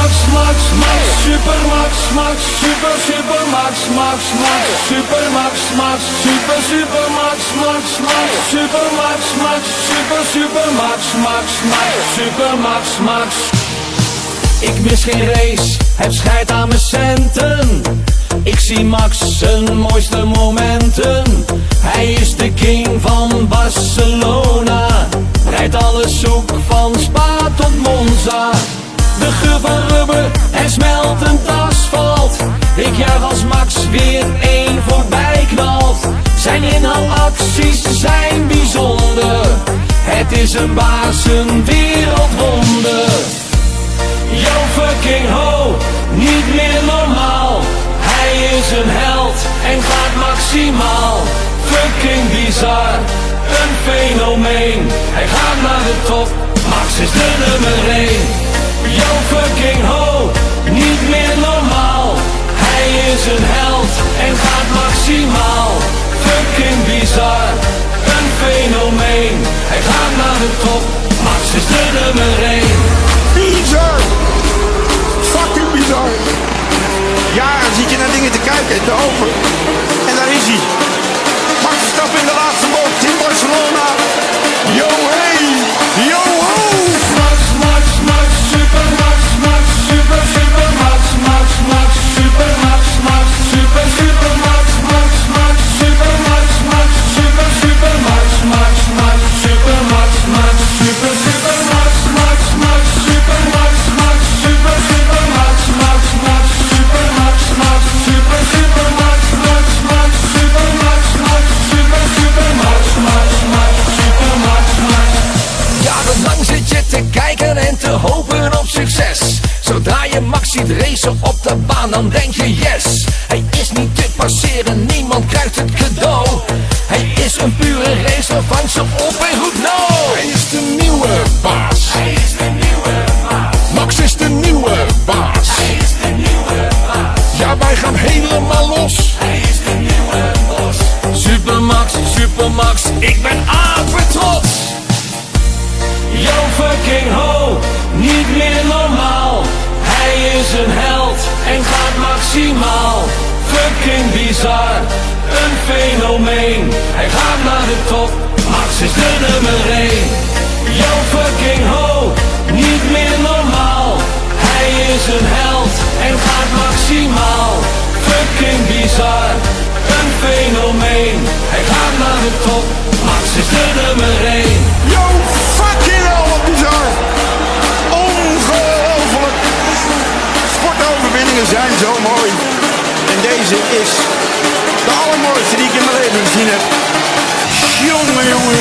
Max, Max, Max, Super Max, Max, Super, Super Max, Max, Max, Super Max, Max, Super, Super Max, Max, Max, Super Max, Max, Max, Max, Max. Ik mis geen race, heb scheid aan mijn centen. Ik zie Max zijn mooiste momenten. Hij is de king van Barcelona. Rijdt alles zoek van Spa tot Monza. De geur van rubber en smeltend asfalt. Ik juich als Max weer één voorbij knalt. Zijn inhaalacties zijn bijzonder. Het is een baas, een wereldwonder. Yo fucking ho, niet meer normaal. Hij is een held en gaat maximaal. Fucking bizar, een fenomeen. Hij gaat naar de top, Max is de nummer 1. Yo fucking ho, niet meer normaal. Hij is een held en gaat maximaal. Fucking bizar, een fenomeen. Hij gaat naar de top, Max is de nummer 1. Bizar! Fucking bizar! Jaren zit je naar dingen te kijken en te hopen. En daar is hij. Zodra je Max ziet racen op de baan, dan denk je yes. Hij is niet te passeren, niemand krijgt het cadeau. Hij is een pure racer, vang ze op en goed no. Hij is de nieuwe baas. Hij is de nieuwe baas. Max is de nieuwe baas. Hij is de nieuwe baas. Ja, wij gaan helemaal los. Hij is de nieuwe bos. Supermax, Supermax, ik ben apetrots. Yo fucking ho, niet meer normaal. Is een held en gaat maximaal. Fucking bizar, een fenomeen. Hij gaat naar de top, Max is de nummer 1. Yo fucking ho, niet meer normaal. Hij is een held en gaat maximaal. Fucking bizar, een fenomeen. Hij gaat naar de top, Max is de nummer 1. Sportoverwinningen zijn zo mooi. En deze is de allermooiste die ik in mijn leven gezien heb. Jongen,